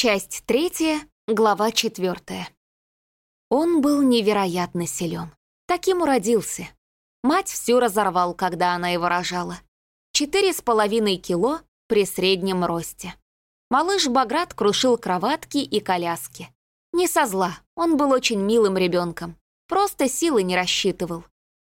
Часть третья, глава четвертая. Он был невероятно силен. Таким уродился. Мать всю разорвал, когда она его рожала. Четыре с половиной кило при среднем росте. Малыш Баграт крушил кроватки и коляски. Не со зла, он был очень милым ребенком. Просто силы не рассчитывал.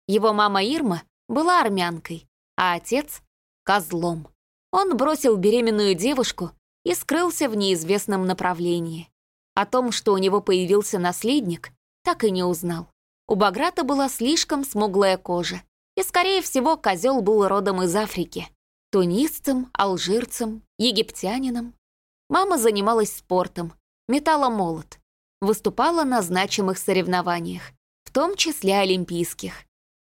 Его мама Ирма была армянкой, а отец — козлом. Он бросил беременную девушку и скрылся в неизвестном направлении. О том, что у него появился наследник, так и не узнал. У Баграта была слишком смуглая кожа, и, скорее всего, козел был родом из Африки. Тунисцем, алжирцем, египтянином. Мама занималась спортом, метала молот, выступала на значимых соревнованиях, в том числе олимпийских.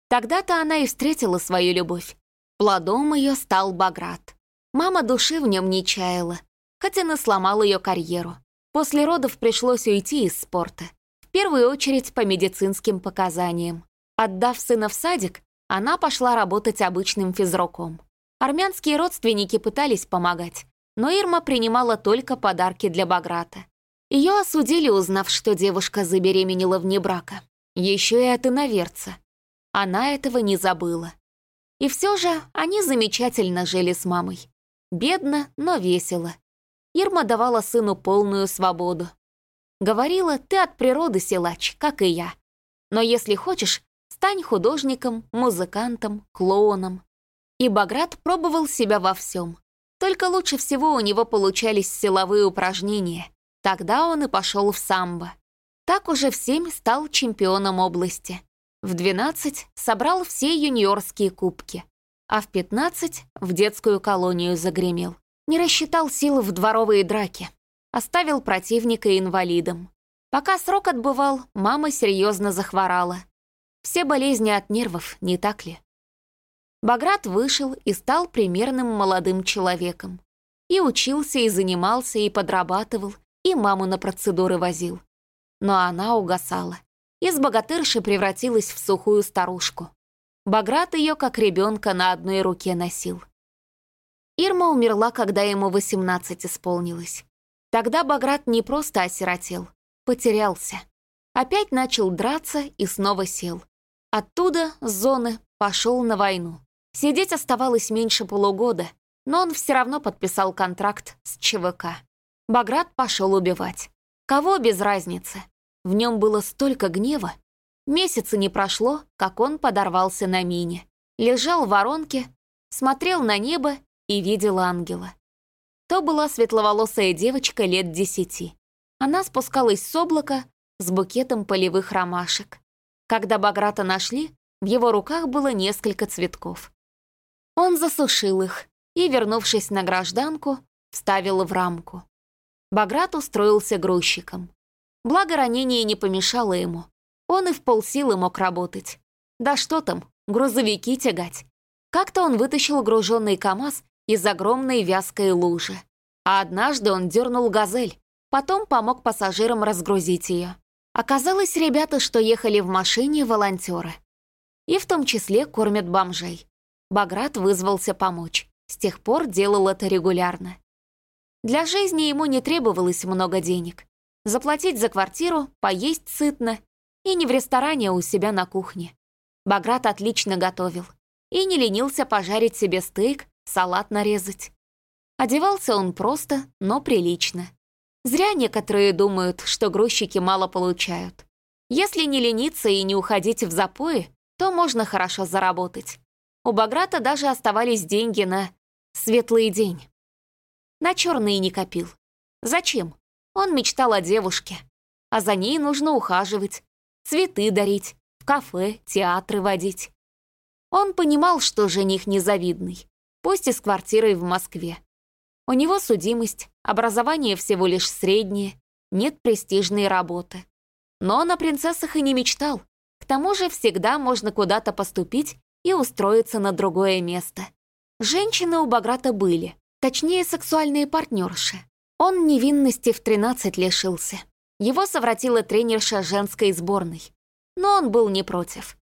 Тогда-то она и встретила свою любовь. Плодом ее стал Баграт. Мама души в нем не чаяла, и сломал ее карьеру. После родов пришлось уйти из спорта. В первую очередь по медицинским показаниям. Отдав сына в садик, она пошла работать обычным физруком. Армянские родственники пытались помогать, но Ирма принимала только подарки для Баграта. Ее осудили, узнав, что девушка забеременела вне брака. Еще и от иноверца. Она этого не забыла. И все же они замечательно жили с мамой. Бедно, но весело. Ирма давала сыну полную свободу. Говорила, ты от природы силач, как и я. Но если хочешь, стань художником, музыкантом, клоуном. И Баграт пробовал себя во всем. Только лучше всего у него получались силовые упражнения. Тогда он и пошел в самбо. Так уже в семь стал чемпионом области. В 12 собрал все юниорские кубки, а в 15 в детскую колонию загремел. Не рассчитал силы в дворовые драки. Оставил противника инвалидом. Пока срок отбывал, мама серьезно захворала. Все болезни от нервов, не так ли? Баграт вышел и стал примерным молодым человеком. И учился, и занимался, и подрабатывал, и маму на процедуры возил. Но она угасала. Из богатырши превратилась в сухую старушку. Баграт ее, как ребенка, на одной руке носил. Ирма умерла, когда ему 18 исполнилось. Тогда Баграт не просто осиротел, потерялся. Опять начал драться и снова сел. Оттуда, с зоны, пошел на войну. Сидеть оставалось меньше полугода, но он все равно подписал контракт с ЧВК. Баграт пошел убивать. Кого без разницы? В нем было столько гнева. Месяца не прошло, как он подорвался на мине. Лежал в воронке, смотрел на небо и видел ангела. То была светловолосая девочка лет десяти. Она спускалась с облака с букетом полевых ромашек. Когда Баграта нашли, в его руках было несколько цветков. Он засушил их и, вернувшись на гражданку, вставил в рамку. Баграт устроился грузчиком. Благо ранение не помешало ему. Он и в полсилы мог работать. Да что там, грузовики тягать. Как-то он вытащил груженный КАМАЗ из огромной вязкой лужи. А однажды он дернул газель, потом помог пассажирам разгрузить ее. Оказалось, ребята, что ехали в машине, волонтеры. И в том числе кормят бомжей. Баграт вызвался помочь. С тех пор делал это регулярно. Для жизни ему не требовалось много денег. Заплатить за квартиру, поесть сытно и не в ресторане, а у себя на кухне. Баграт отлично готовил и не ленился пожарить себе стейк салат нарезать. Одевался он просто, но прилично. Зря некоторые думают, что грузчики мало получают. Если не лениться и не уходить в запои, то можно хорошо заработать. У Баграта даже оставались деньги на светлый день. На черные не копил. Зачем? Он мечтал о девушке. А за ней нужно ухаживать, цветы дарить, в кафе, театры водить. Он понимал, что жених незавидный пусть и с квартирой в Москве. У него судимость, образование всего лишь среднее, нет престижной работы. Но на принцессах и не мечтал. К тому же всегда можно куда-то поступить и устроиться на другое место. Женщины у Баграта были, точнее сексуальные партнерши. Он невинности в 13 лишился. Его совратила тренерша женской сборной. Но он был не против.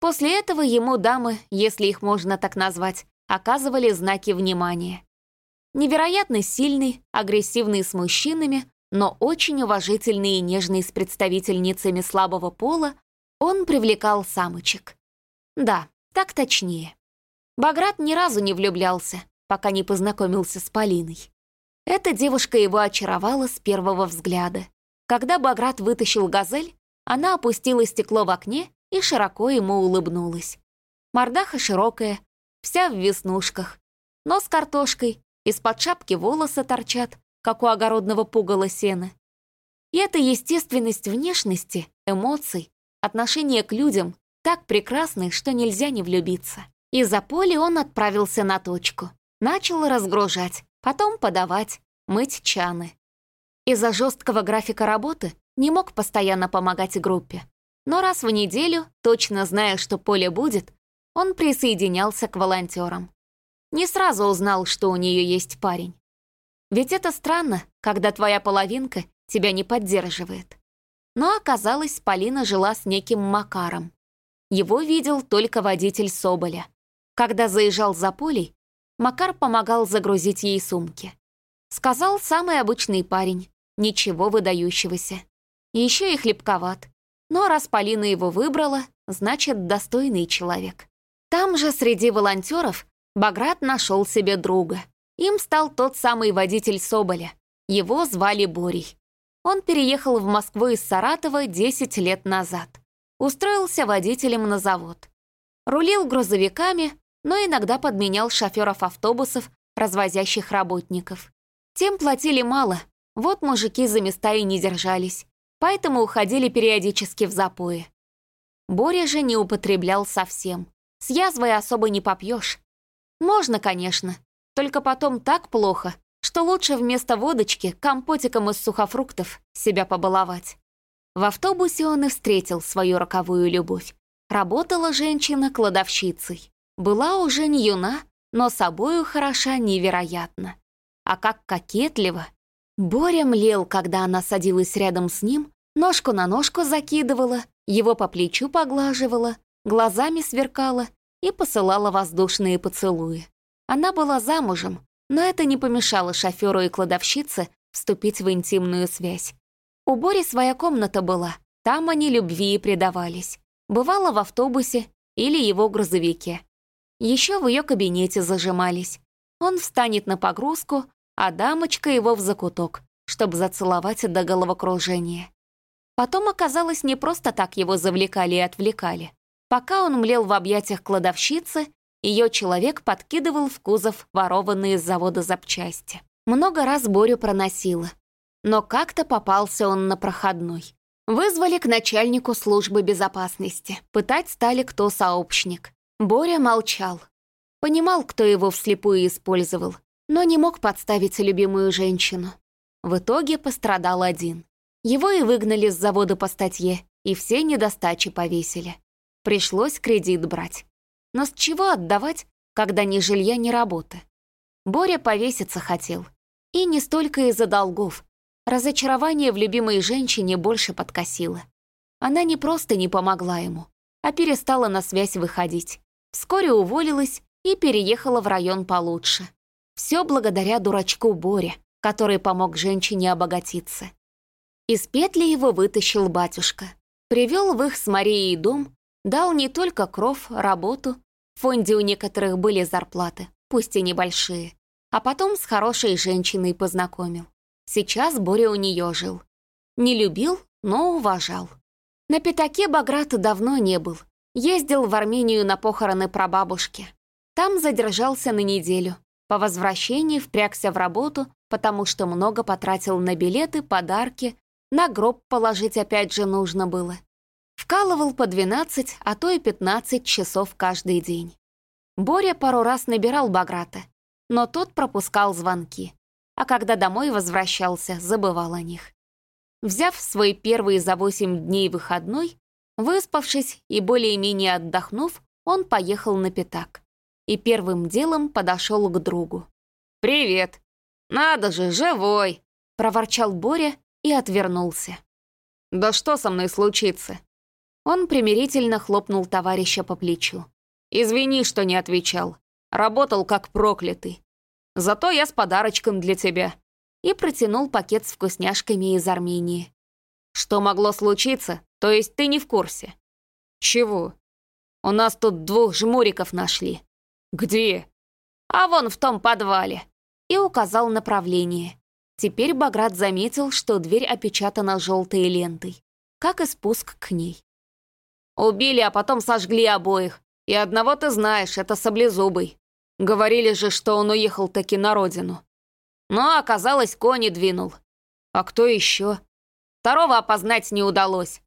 После этого ему дамы, если их можно так назвать, оказывали знаки внимания. Невероятно сильный, агрессивный с мужчинами, но очень уважительный и нежный с представительницами слабого пола, он привлекал самочек. Да, так точнее. Баграт ни разу не влюблялся, пока не познакомился с Полиной. Эта девушка его очаровала с первого взгляда. Когда Баграт вытащил газель, она опустила стекло в окне и широко ему улыбнулась. Мордаха широкая, вся в веснушках. Нос картошкой, из-под шапки волосы торчат, как у огородного пугала сена. И эта естественность внешности, эмоций, отношения к людям так прекрасны, что нельзя не влюбиться. Из-за поля он отправился на точку. Начал разгружать, потом подавать, мыть чаны. Из-за жесткого графика работы не мог постоянно помогать группе. Но раз в неделю, точно зная, что поле будет, он присоединялся к волонтерам. Не сразу узнал, что у нее есть парень. Ведь это странно, когда твоя половинка тебя не поддерживает. Но оказалось, Полина жила с неким Макаром. Его видел только водитель Соболя. Когда заезжал за полей, Макар помогал загрузить ей сумки. Сказал самый обычный парень, ничего выдающегося. Еще и хлебковат. Но раз Полина его выбрала, значит, достойный человек. Там же среди волонтеров Баграт нашел себе друга. Им стал тот самый водитель Соболя. Его звали Борей. Он переехал в Москву из Саратова 10 лет назад. Устроился водителем на завод. Рулил грузовиками, но иногда подменял шоферов автобусов, развозящих работников. Тем платили мало, вот мужики за места и не держались, поэтому уходили периодически в запои. Боря же не употреблял совсем. С язвой особо не попьешь. Можно, конечно, только потом так плохо, что лучше вместо водочки компотиком из сухофруктов себя побаловать. В автобусе он и встретил свою роковую любовь. Работала женщина кладовщицей. Была уже не юна, но собою хороша невероятно а как кокетливо. Боря млел, когда она садилась рядом с ним, ножку на ножку закидывала, его по плечу поглаживала, глазами сверкала и посылала воздушные поцелуи. Она была замужем, но это не помешало шоферу и кладовщице вступить в интимную связь. У Бори своя комната была, там они любви и предавались. Бывало в автобусе или его грузовике. Еще в ее кабинете зажимались. Он встанет на погрузку, а дамочка его в закуток, чтобы зацеловать до головокружения. Потом оказалось, не просто так его завлекали и отвлекали. Пока он млел в объятиях кладовщицы, ее человек подкидывал в кузов ворованные из завода запчасти. Много раз Борю проносило. Но как-то попался он на проходной. Вызвали к начальнику службы безопасности. Пытать стали, кто сообщник. Боря молчал. Понимал, кто его вслепую использовал но не мог подставить любимую женщину. В итоге пострадал один. Его и выгнали с завода по статье, и все недостачи повесили. Пришлось кредит брать. Но с чего отдавать, когда ни жилья, ни работы? Боря повеситься хотел. И не столько из-за долгов. Разочарование в любимой женщине больше подкосило. Она не просто не помогла ему, а перестала на связь выходить. Вскоре уволилась и переехала в район получше. Все благодаря дурачку Боре, который помог женщине обогатиться. Из петли его вытащил батюшка. Привел в их с Марией дом, дал не только кров, работу, в фонде у некоторых были зарплаты, пусть и небольшие, а потом с хорошей женщиной познакомил. Сейчас Боря у нее жил. Не любил, но уважал. На пятаке Баграта давно не был. Ездил в Армению на похороны прабабушки. Там задержался на неделю, по возвращении впрягся в работу, потому что много потратил на билеты, подарки, на гроб положить опять же нужно было. Вкалывал по 12, а то и 15 часов каждый день. Боря пару раз набирал Баграта, но тот пропускал звонки, а когда домой возвращался, забывал о них. Взяв свой первый за 8 дней выходной, выспавшись и более-менее отдохнув, он поехал на пятак и первым делом подошел к другу. «Привет! Надо же, живой!» — проворчал Боря и отвернулся. «Да что со мной случится?» Он примирительно хлопнул товарища по плечу. «Извини, что не отвечал. Работал как проклятый. Зато я с подарочком для тебя». И протянул пакет с вкусняшками из Армении. «Что могло случиться? То есть ты не в курсе?» «Чего?» «У нас тут двух жмуриков нашли». «Где?» «А вон в том подвале». И указал направление. Теперь Баграт заметил, что дверь опечатана желтой лентой, как и спуск к ней. «Убили, а потом сожгли обоих. И одного ты знаешь, это Саблезубый. Говорили же, что он уехал таки на родину. Но оказалось, кони двинул. А кто еще? Второго опознать не удалось.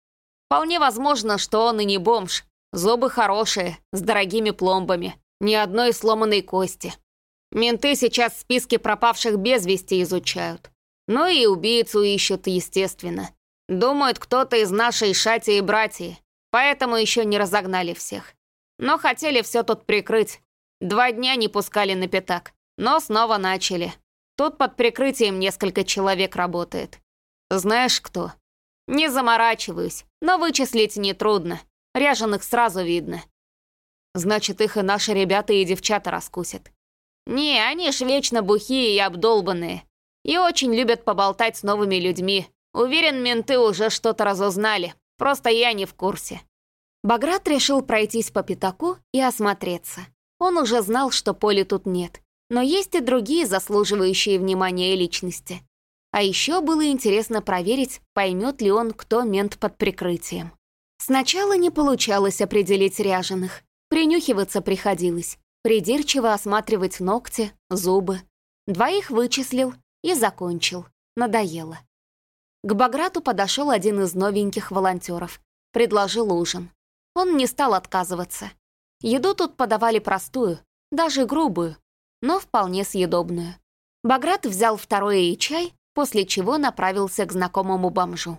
Вполне возможно, что он и не бомж. Зубы хорошие, с дорогими пломбами. Ни одной сломанной кости. Менты сейчас списки пропавших без вести изучают. Ну и убийцу ищут, естественно. Думают, кто-то из нашей шати и братья, поэтому еще не разогнали всех. Но хотели все тут прикрыть. Два дня не пускали на пятак, но снова начали. Тут под прикрытием несколько человек работает. Знаешь кто? Не заморачиваюсь, но вычислить нетрудно. Ряженых сразу видно. Значит, их и наши ребята и девчата раскусят. Не, они ж вечно бухие и обдолбанные. И очень любят поболтать с новыми людьми. Уверен, менты уже что-то разузнали. Просто я не в курсе. Баграт решил пройтись по пятаку и осмотреться. Он уже знал, что поля тут нет. Но есть и другие заслуживающие внимания личности. А еще было интересно проверить, поймет ли он, кто мент под прикрытием. Сначала не получалось определить ряженых. Принюхиваться приходилось придирчиво осматривать ногти, зубы. Двоих вычислил и закончил. Надоело. К Баграту подошел один из новеньких волонтеров. Предложил ужин. Он не стал отказываться. Еду тут подавали простую, даже грубую, но вполне съедобную. Баграт взял второе и чай, после чего направился к знакомому бомжу.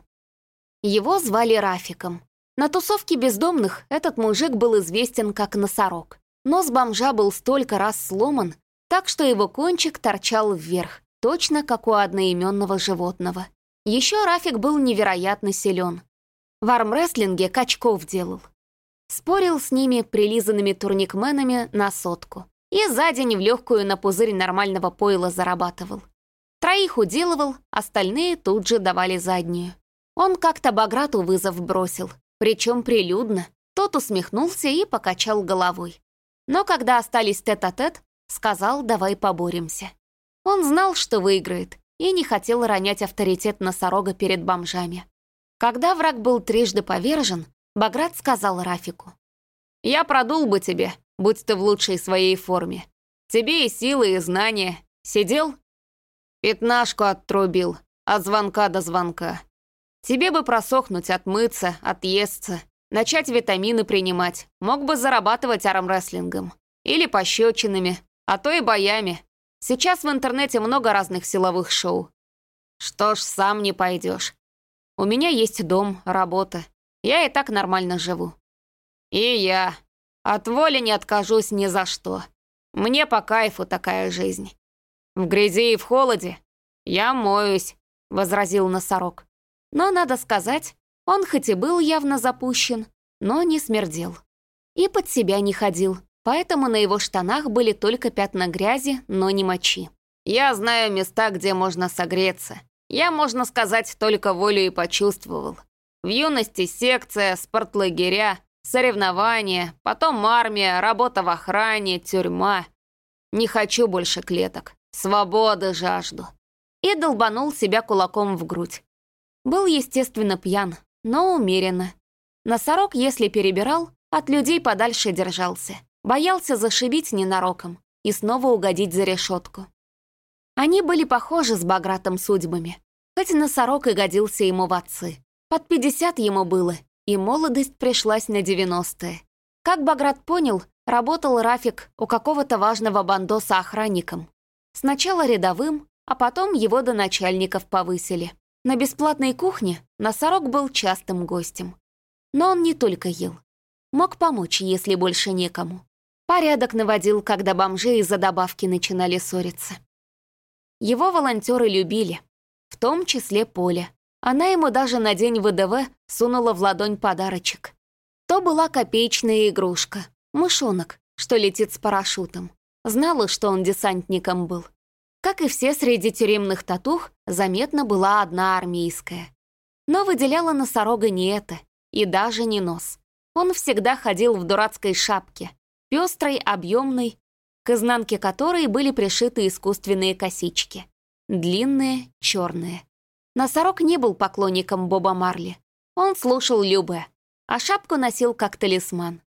Его звали Рафиком. На тусовке бездомных этот мужик был известен как носорог. Нос бомжа был столько раз сломан, так что его кончик торчал вверх, точно как у одноименного животного. Еще Рафик был невероятно силен. В армрестлинге качков делал. Спорил с ними прилизанными турникменами на сотку. И за день в легкую на пузырь нормального пойла зарабатывал. Троих уделывал, остальные тут же давали заднюю. Он как-то Баграту вызов бросил, причем прилюдно. Тот усмехнулся и покачал головой. Но когда остались тет-а-тет, -тет, сказал «давай поборемся». Он знал, что выиграет, и не хотел ронять авторитет носорога перед бомжами. Когда враг был трижды повержен, Баграт сказал Рафику. «Я продул бы тебе, будь ты в лучшей своей форме. Тебе и силы, и знания. Сидел?» «Пятнашку оттрубил, от звонка до звонка. Тебе бы просохнуть, отмыться, отъесться. Начать витамины принимать. Мог бы зарабатывать армрестлингом. Или пощечинами, а то и боями. Сейчас в интернете много разных силовых шоу. Что ж, сам не пойдешь. У меня есть дом, работа. Я и так нормально живу. И я. От воли не откажусь ни за что. Мне по кайфу такая жизнь. В грязи и в холоде. Я моюсь, возразил носорог. Но, надо сказать, он хоть и был явно запущен, но не смердел. И под себя не ходил, поэтому на его штанах были только пятна грязи, но не мочи. «Я знаю места, где можно согреться. Я, можно сказать, только волю и почувствовал. В юности секция, спортлагеря, соревнования, потом армия, работа в охране, тюрьма. Не хочу больше клеток. Свободы жажду». И долбанул себя кулаком в грудь. Был, естественно, пьян, но умеренно. Носорог, если перебирал, от людей подальше держался. Боялся зашибить ненароком и снова угодить за решетку. Они были похожи с Багратом судьбами. Хоть носорог и годился ему в отцы. Под 50 ему было, и молодость пришлась на 90-е. Как Баграт понял, работал Рафик у какого-то важного бандоса охранником. Сначала рядовым, а потом его до начальников повысили. На бесплатной кухне носорог был частым гостем. Но он не только ел. Мог помочь, если больше некому. Порядок наводил, когда бомжи из-за добавки начинали ссориться. Его волонтеры любили, в том числе Поля. Она ему даже на день ВДВ сунула в ладонь подарочек. То была копеечная игрушка, мышонок, что летит с парашютом. Знала, что он десантником был. Как и все среди тюремных татух, заметна была одна армейская. Но выделяла носорога не это, и даже не нос. Он всегда ходил в дурацкой шапке, пестрой, объемной, к изнанке которой были пришиты искусственные косички. Длинные, черные. Носорог не был поклонником Боба Марли. Он слушал Любе, а шапку носил как талисман.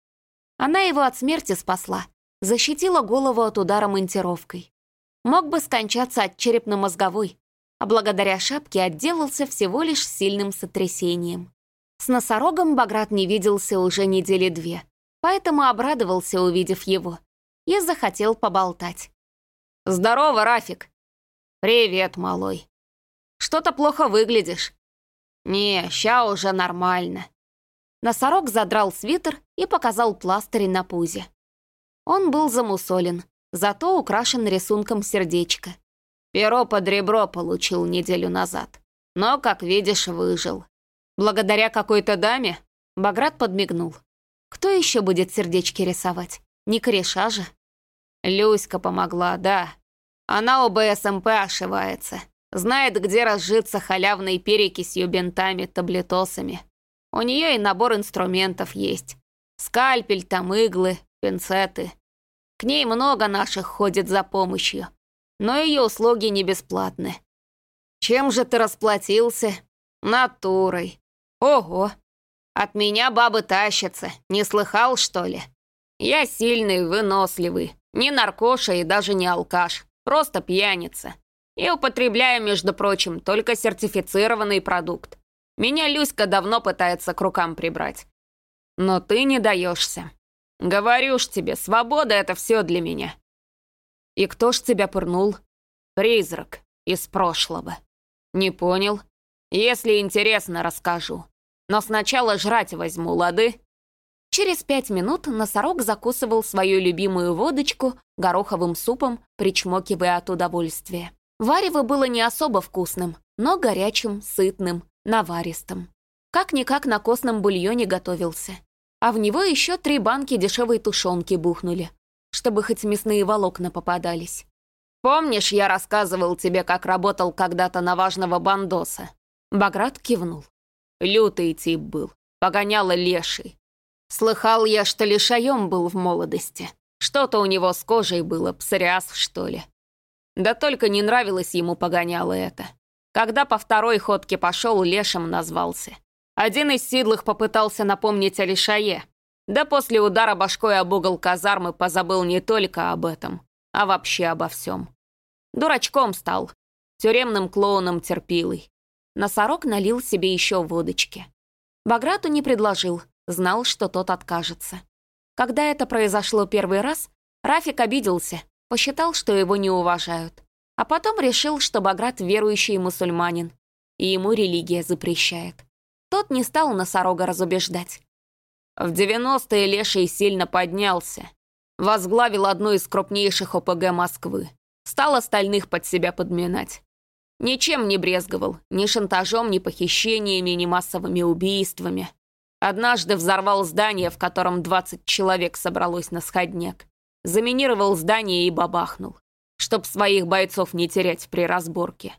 Она его от смерти спасла, защитила голову от удара монтировкой. Мог бы скончаться от черепно-мозговой, а благодаря шапке отделался всего лишь сильным сотрясением. С носорогом Баграт не виделся уже недели две, поэтому обрадовался, увидев его, и захотел поболтать. «Здорово, Рафик!» «Привет, малой!» «Что-то плохо выглядишь». «Не, ща уже нормально». Носорог задрал свитер и показал пластырь на пузе. Он был замусолен, зато украшен рисунком сердечка. Перо под ребро получил неделю назад, но, как видишь, выжил. Благодаря какой-то даме?» Баграт подмигнул. «Кто еще будет сердечки рисовать? Не кореша же?» «Люська помогла, да. Она у БСМП ошивается. Знает, где разжиться халявной перекисью, бинтами, таблетосами. У нее и набор инструментов есть. Скальпель, там иглы, пинцеты. К ней много наших ходит за помощью. Но ее услуги не бесплатны. Чем же ты расплатился? Натурой. Ого! От меня бабы тащатся, не слыхал, что ли? Я сильный, выносливый, не наркоша и даже не алкаш, просто пьяница. И употребляю, между прочим, только сертифицированный продукт. Меня Люська давно пытается к рукам прибрать. Но ты не даешься. Говорю ж тебе, свобода — это все для меня. И кто ж тебя пырнул? Призрак из прошлого. Не понял? Если интересно, расскажу. Но сначала жрать возьму, лады?» Через пять минут носорог закусывал свою любимую водочку гороховым супом, причмокивая от удовольствия. Варево было не особо вкусным, но горячим, сытным, наваристым. Как-никак на костном бульоне готовился. А в него еще три банки дешевой тушенки бухнули, чтобы хоть мясные волокна попадались. «Помнишь, я рассказывал тебе, как работал когда-то на важного бандоса?» Баграт кивнул. Лютый тип был, погоняла леший. Слыхал я, что лишаем был в молодости. Что-то у него с кожей было, псориаз, что ли. Да только не нравилось ему погоняло это. Когда по второй ходке пошел, лешим назвался. Один из сидлых попытался напомнить о лишае. Да после удара башкой об угол казармы позабыл не только об этом, а вообще обо всем. Дурачком стал, тюремным клоуном терпилой. Носорог налил себе еще водочки. Баграту не предложил, знал, что тот откажется. Когда это произошло первый раз, Рафик обиделся, посчитал, что его не уважают. А потом решил, что Баграт верующий мусульманин, и ему религия запрещает. Тот не стал носорога разубеждать. В 90-е Леший сильно поднялся. Возглавил одну из крупнейших ОПГ Москвы. Стал остальных под себя подминать. Ничем не брезговал, ни шантажом, ни похищениями, ни массовыми убийствами. Однажды взорвал здание, в котором 20 человек собралось на сходняк. Заминировал здание и бабахнул, чтоб своих бойцов не терять при разборке.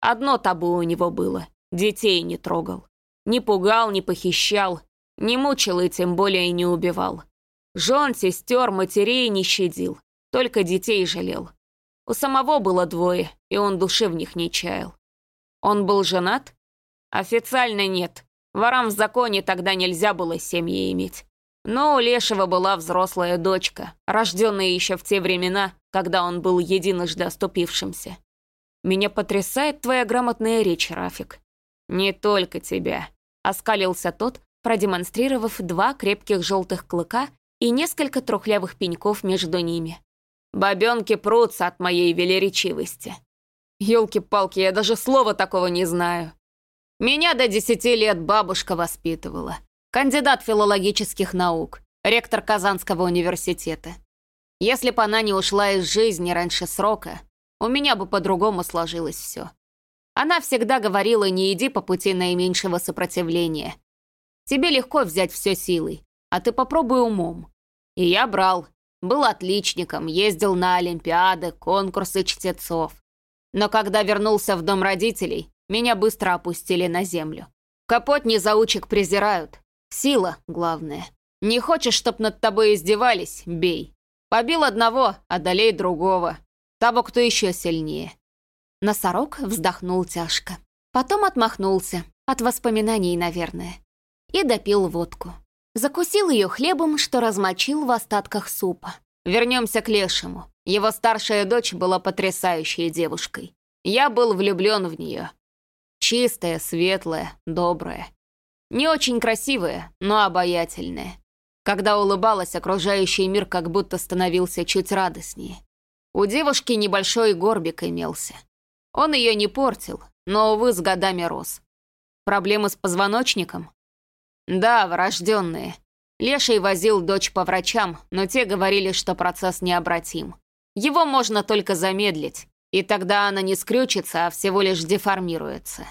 Одно табу у него было — детей не трогал. Не пугал, не похищал, не мучил и тем более не убивал. Жен, сестер, матерей не щадил, только детей жалел. У самого было двое, и он души в них не чаял. Он был женат? Официально нет. Ворам в законе тогда нельзя было семьи иметь. Но у Лешего была взрослая дочка, рожденная еще в те времена, когда он был единожды оступившимся. Меня потрясает твоя грамотная речь, Рафик. Не только тебя, оскалился тот, продемонстрировав два крепких желтых клыка и несколько трухлявых пеньков между ними. Бабенки прутся от моей велеречивости. Ёлки-палки, я даже слова такого не знаю. Меня до десяти лет бабушка воспитывала. Кандидат филологических наук, ректор Казанского университета. Если бы она не ушла из жизни раньше срока, у меня бы по-другому сложилось все. Она всегда говорила, не иди по пути наименьшего сопротивления. Тебе легко взять все силой, а ты попробуй умом. И я брал, был отличником, ездил на олимпиады, конкурсы чтецов. Но когда вернулся в дом родителей, меня быстро опустили на землю. Капот не заучек презирают. Сила главное. Не хочешь, чтоб над тобой издевались — бей. Побил одного, одолей другого. Того, кто еще сильнее. Носорог вздохнул тяжко. Потом отмахнулся. От воспоминаний, наверное. И допил водку. Закусил ее хлебом, что размочил в остатках супа. Вернемся к Лешему. Его старшая дочь была потрясающей девушкой. Я был влюблен в нее. Чистая, светлая, добрая. Не очень красивая, но обаятельная. Когда улыбалась, окружающий мир как будто становился чуть радостнее. У девушки небольшой горбик имелся. Он ее не портил, но, увы, с годами рос. Проблемы с позвоночником? Да, врожденные. Леший возил дочь по врачам, но те говорили, что процесс необратим. Его можно только замедлить, и тогда она не скрючится, а всего лишь деформируется.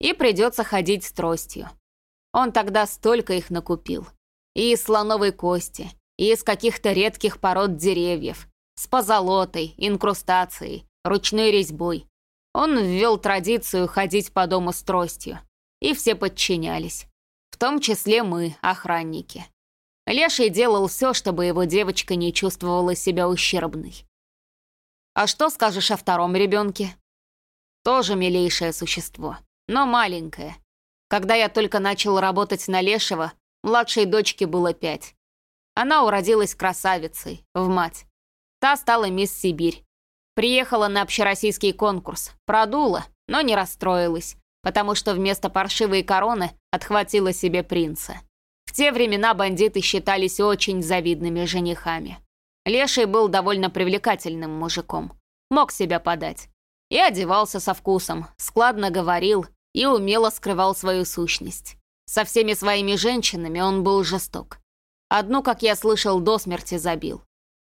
И придется ходить с тростью. Он тогда столько их накупил. И из слоновой кости, и из каких-то редких пород деревьев, с позолотой, инкрустацией, ручной резьбой. Он ввел традицию ходить по дому с тростью, и все подчинялись. В том числе мы, охранники. Леший делал все, чтобы его девочка не чувствовала себя ущербной. «А что скажешь о втором ребенке?» «Тоже милейшее существо, но маленькое. Когда я только начал работать на Лешего, Младшей дочке было пять. Она уродилась красавицей, в мать. Та стала мисс Сибирь. Приехала на общероссийский конкурс, продула, но не расстроилась, потому что вместо паршивой короны отхватила себе принца. В те времена бандиты считались очень завидными женихами. Леший был довольно привлекательным мужиком. Мог себя подать. И одевался со вкусом, складно говорил и умело скрывал свою сущность. Со всеми своими женщинами он был жесток. Одну, как я слышал, до смерти забил.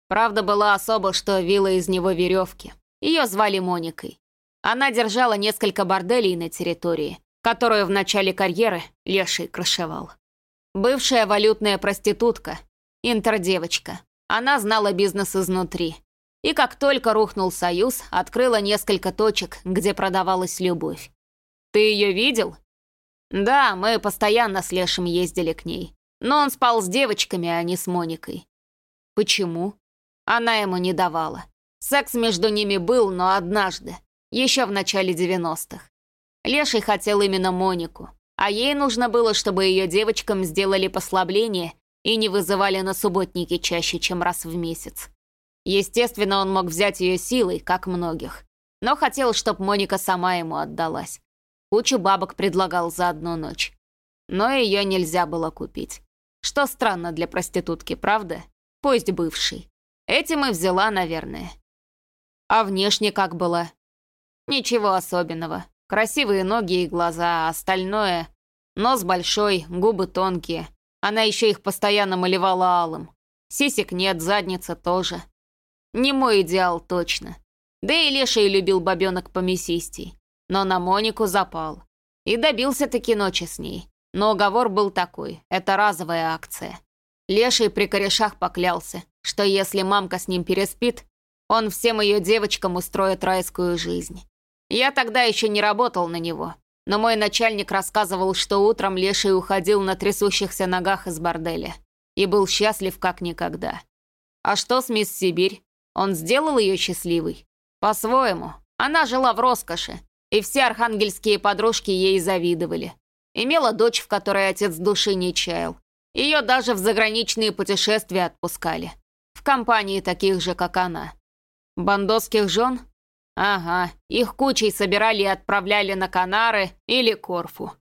Правда, была особо, что вила из него веревки. Ее звали Моникой. Она держала несколько борделей на территории, которую в начале карьеры Леший крышевал. Бывшая валютная проститутка, интердевочка. Она знала бизнес изнутри. И как только рухнул союз, открыла несколько точек, где продавалась любовь. «Ты ее видел?» «Да, мы постоянно с Лешем ездили к ней. Но он спал с девочками, а не с Моникой». «Почему?» Она ему не давала. Секс между ними был, но однажды, еще в начале 90-х. Леший хотел именно Монику, а ей нужно было, чтобы ее девочкам сделали послабление и не вызывали на субботники чаще, чем раз в месяц. Естественно, он мог взять ее силой, как многих, но хотел, чтобы Моника сама ему отдалась. Кучу бабок предлагал за одну ночь. Но ее нельзя было купить. Что странно для проститутки, правда? Пусть бывший. Этим и взяла, наверное. А внешне как была? Ничего особенного. Красивые ноги и глаза, а остальное... Нос большой, губы тонкие. Она еще их постоянно малевала алым. Сисек нет, задница тоже. Не мой идеал точно. Да и Леший любил бабенок помесистей но на Монику запал. И добился-таки ночи с ней. Но уговор был такой, это разовая акция. Леший при корешах поклялся, что если мамка с ним переспит, он всем ее девочкам устроит райскую жизнь. Я тогда еще не работал на него, но мой начальник рассказывал, что утром Леший уходил на трясущихся ногах из борделя и был счастлив как никогда. А что с мисс Сибирь? Он сделал ее счастливой? По-своему. Она жила в роскоши, и все архангельские подружки ей завидовали. Имела дочь, в которой отец души не чаял. Ее даже в заграничные путешествия отпускали. В компании таких же, как она. Бандосских жен? Ага, их кучей собирали и отправляли на Канары или Корфу.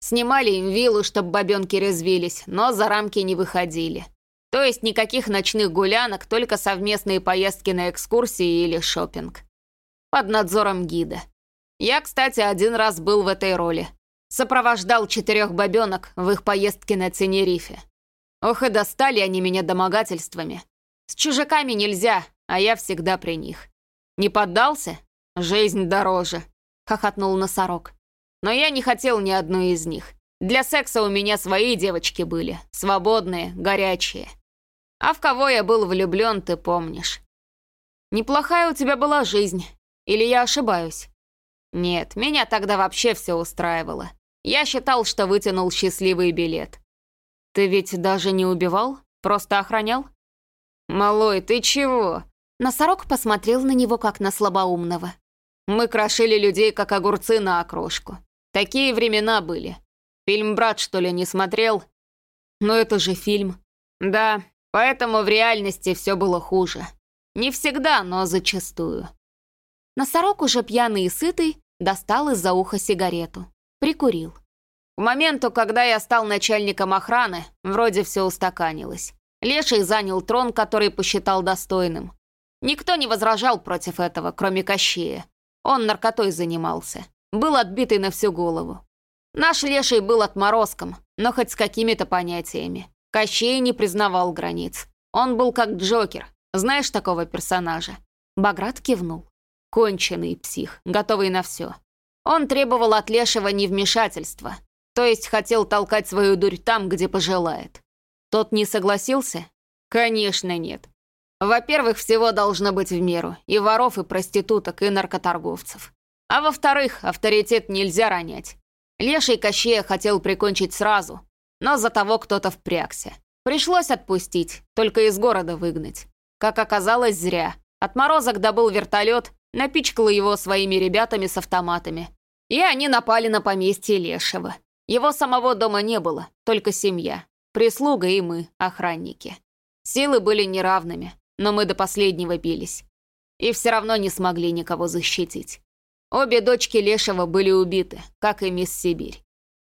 Снимали им виллу, чтобы бабенки резвились, но за рамки не выходили. То есть никаких ночных гулянок, только совместные поездки на экскурсии или шопинг. Под надзором гида. Я, кстати, один раз был в этой роли. Сопровождал четырех бабенок в их поездке на Тенерифе. Ох и достали они меня домогательствами. С чужаками нельзя, а я всегда при них. Не поддался? Жизнь дороже, хохотнул носорог. Но я не хотел ни одну из них. Для секса у меня свои девочки были, свободные, горячие. А в кого я был влюблен, ты помнишь. Неплохая у тебя была жизнь. Или я ошибаюсь? Нет, меня тогда вообще все устраивало. Я считал, что вытянул счастливый билет. Ты ведь даже не убивал? Просто охранял? Малой, ты чего? Носорог посмотрел на него, как на слабоумного. Мы крошили людей, как огурцы на окрошку. Такие времена были. Фильм «Брат», что ли, не смотрел? Но это же фильм. Да, поэтому в реальности все было хуже. Не всегда, но зачастую. Носорог, уже пьяный и сытый, достал из-за уха сигарету. Прикурил. К моменту, когда я стал начальником охраны, вроде все устаканилось. Леший занял трон, который посчитал достойным. Никто не возражал против этого, кроме Кощея. Он наркотой занимался. Был отбитый на всю голову. Наш Леший был отморозком, но хоть с какими-то понятиями. Кощей не признавал границ. Он был как Джокер. Знаешь такого персонажа?» Баграт кивнул. Конченый псих, готовый на все. Он требовал от Лешего невмешательства, то есть хотел толкать свою дурь там, где пожелает. Тот не согласился? Конечно, нет. Во-первых, всего должно быть в меру. И воров, и проституток, и наркоторговцев. А во-вторых, авторитет нельзя ронять. Леший Кощея хотел прикончить сразу, но за того кто-то впрягся. Пришлось отпустить, только из города выгнать. Как оказалось, зря. Отморозок добыл вертолет, напичкал его своими ребятами с автоматами. И они напали на поместье Лешего. Его самого дома не было, только семья. Прислуга и мы, охранники. Силы были неравными но мы до последнего бились. И все равно не смогли никого защитить. Обе дочки Лешего были убиты, как и мисс Сибирь.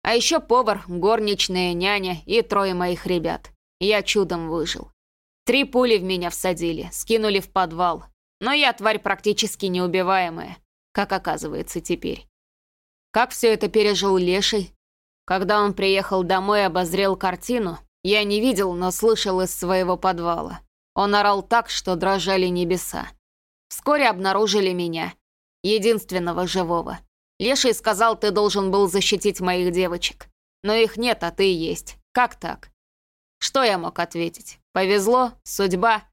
А еще повар, горничная, няня и трое моих ребят. Я чудом выжил. Три пули в меня всадили, скинули в подвал. Но я тварь практически неубиваемая, как оказывается теперь. Как все это пережил Леший? Когда он приехал домой и обозрел картину, я не видел, но слышал из своего подвала. Он орал так, что дрожали небеса. Вскоре обнаружили меня, единственного живого. Леший сказал, ты должен был защитить моих девочек. Но их нет, а ты есть. Как так? Что я мог ответить? Повезло? Судьба?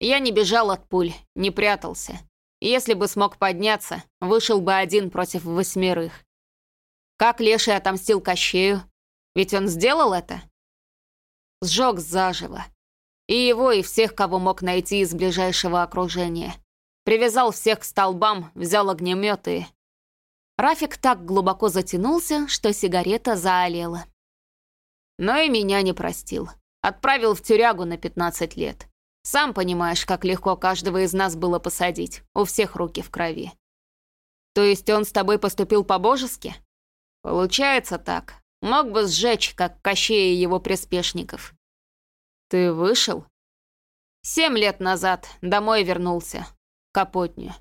Я не бежал от пуль, не прятался. Если бы смог подняться, вышел бы один против восьмерых. Как Леший отомстил Кощею? Ведь он сделал это? Сжег заживо. И его, и всех, кого мог найти из ближайшего окружения. Привязал всех к столбам, взял огнемет и... Рафик так глубоко затянулся, что сигарета заолела. Но и меня не простил. Отправил в тюрягу на 15 лет. Сам понимаешь, как легко каждого из нас было посадить. У всех руки в крови. То есть он с тобой поступил по-божески? Получается так. Мог бы сжечь, как Кощея его приспешников. «Ты вышел?» «Семь лет назад домой вернулся. Капотню.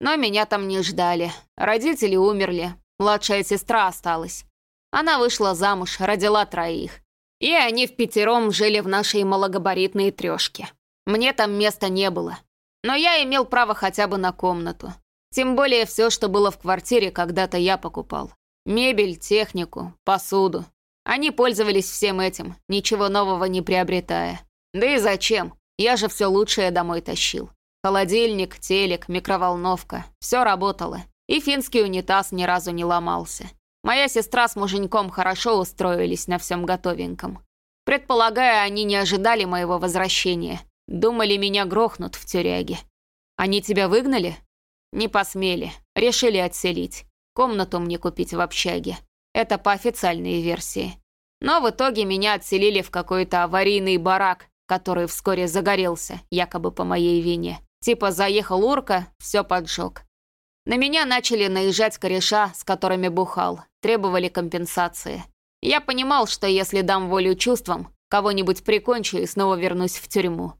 Но меня там не ждали. Родители умерли. Младшая сестра осталась. Она вышла замуж, родила троих. И они в пятером жили в нашей малогабаритной трешке. Мне там места не было. Но я имел право хотя бы на комнату. Тем более все, что было в квартире, когда-то я покупал. Мебель, технику, посуду. Они пользовались всем этим, ничего нового не приобретая. Да и зачем? Я же все лучшее домой тащил. Холодильник, телек, микроволновка. Все работало. И финский унитаз ни разу не ломался. Моя сестра с муженьком хорошо устроились на всем готовеньком. Предполагая, они не ожидали моего возвращения. Думали, меня грохнут в тюряге. Они тебя выгнали? Не посмели. Решили отселить. Комнату мне купить в общаге. Это по официальной версии. Но в итоге меня отселили в какой-то аварийный барак, который вскоре загорелся, якобы по моей вине. Типа заехал урка, все поджег. На меня начали наезжать кореша, с которыми бухал, требовали компенсации. Я понимал, что если дам волю чувствам, кого-нибудь прикончу и снова вернусь в тюрьму.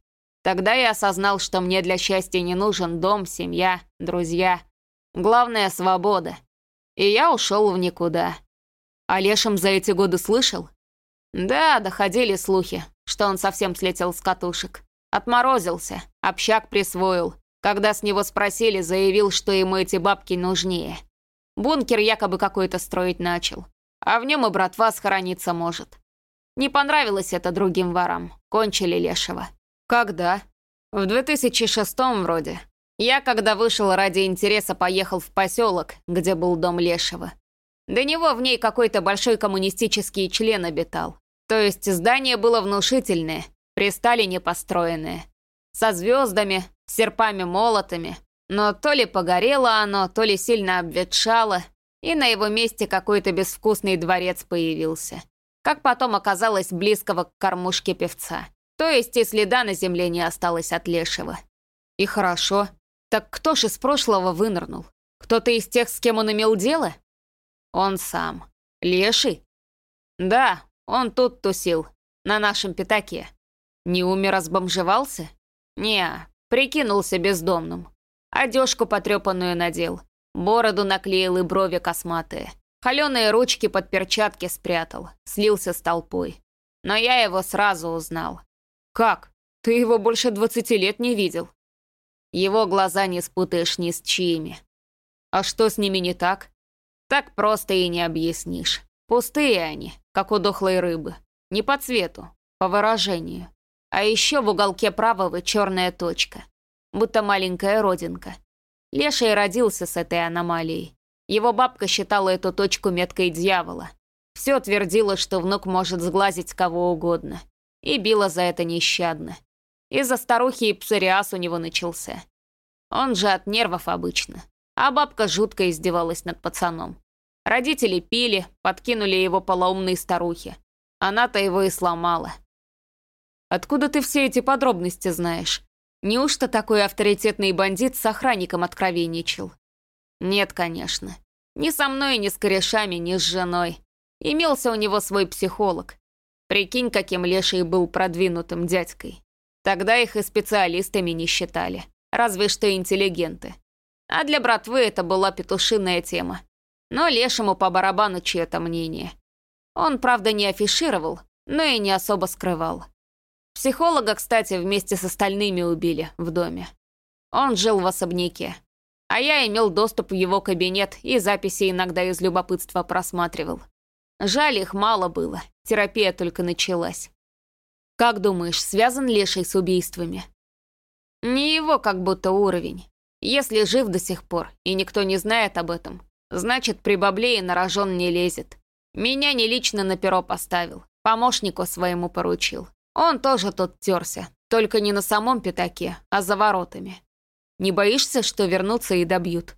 Тогда я осознал, что мне для счастья не нужен дом, семья, друзья. Главное — свобода. И я ушел в никуда. О Лешем за эти годы слышал? Да, доходили слухи, что он совсем слетел с катушек. Отморозился, общак присвоил. Когда с него спросили, заявил, что ему эти бабки нужнее. Бункер якобы какой-то строить начал. А в нем и братва схорониться может. Не понравилось это другим ворам. Кончили Лешего. Когда? В 2006 вроде. Я, когда вышел ради интереса, поехал в поселок, где был дом Лешего. До него в ней какой-то большой коммунистический член обитал. То есть здание было внушительное, при Сталине построенное. Со звездами, серпами-молотами. Но то ли погорело оно, то ли сильно обветшало, и на его месте какой-то безвкусный дворец появился. Как потом оказалось, близкого к кормушке певца. То есть и следа на земле не осталось от лешего. И хорошо. Так кто ж из прошлого вынырнул? Кто-то из тех, с кем он имел дело? Он сам. Леший? Да, он тут тусил, на нашем пятаке. Не умер, разбомжевался? Не, прикинулся бездомным. Одежку потрепанную надел, бороду наклеил и брови косматые. Холеные ручки под перчатки спрятал, слился с толпой. Но я его сразу узнал. «Как? Ты его больше двадцати лет не видел?» Его глаза не спутаешь ни с чьими. А что с ними не так? Так просто и не объяснишь. Пустые они, как у дохлой рыбы. Не по цвету, по выражению. А еще в уголке правого черная точка. Будто маленькая родинка. Леший родился с этой аномалией. Его бабка считала эту точку меткой дьявола. Все твердила, что внук может сглазить кого угодно. И била за это нещадно. Из-за старухи и псориаз у него начался. Он же от нервов обычно. А бабка жутко издевалась над пацаном. Родители пили, подкинули его полоумной старухе. Она-то его и сломала. Откуда ты все эти подробности знаешь? Неужто такой авторитетный бандит с охранником откровенничал? Нет, конечно. Ни со мной, ни с корешами, ни с женой. Имелся у него свой психолог. Прикинь, каким Леший был продвинутым дядькой. Тогда их и специалистами не считали. Разве что интеллигенты. А для братвы это была петушиная тема. Но Лешему по барабану чье-то мнение. Он, правда, не афишировал, но и не особо скрывал. Психолога, кстати, вместе с остальными убили в доме. Он жил в особняке. А я имел доступ в его кабинет и записи иногда из любопытства просматривал. Жаль, их мало было, терапия только началась. Как думаешь, связан Леший с убийствами? Не его как будто уровень. Если жив до сих пор, и никто не знает об этом, значит, при бабле и на рожон не лезет. Меня не лично на перо поставил, помощнику своему поручил. Он тоже тут терся, только не на самом пятаке, а за воротами. Не боишься, что вернутся и добьют?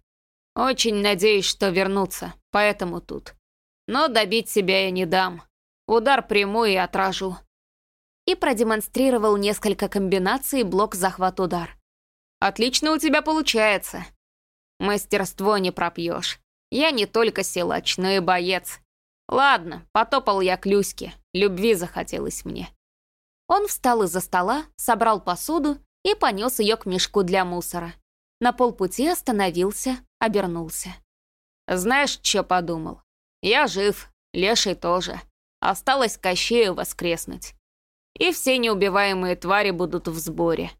Очень надеюсь, что вернутся, поэтому тут. Но добить себя я не дам. Удар приму и отражу. И продемонстрировал несколько комбинаций блок-захват-удар. Отлично у тебя получается. Мастерство не пропьешь. Я не только силач, но и боец. Ладно, потопал я к Люське. Любви захотелось мне. Он встал из-за стола, собрал посуду и понес ее к мешку для мусора. На полпути остановился, обернулся. «Знаешь, что подумал? Я жив, Леший тоже. Осталось Кощею воскреснуть. И все неубиваемые твари будут в сборе.